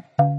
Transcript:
you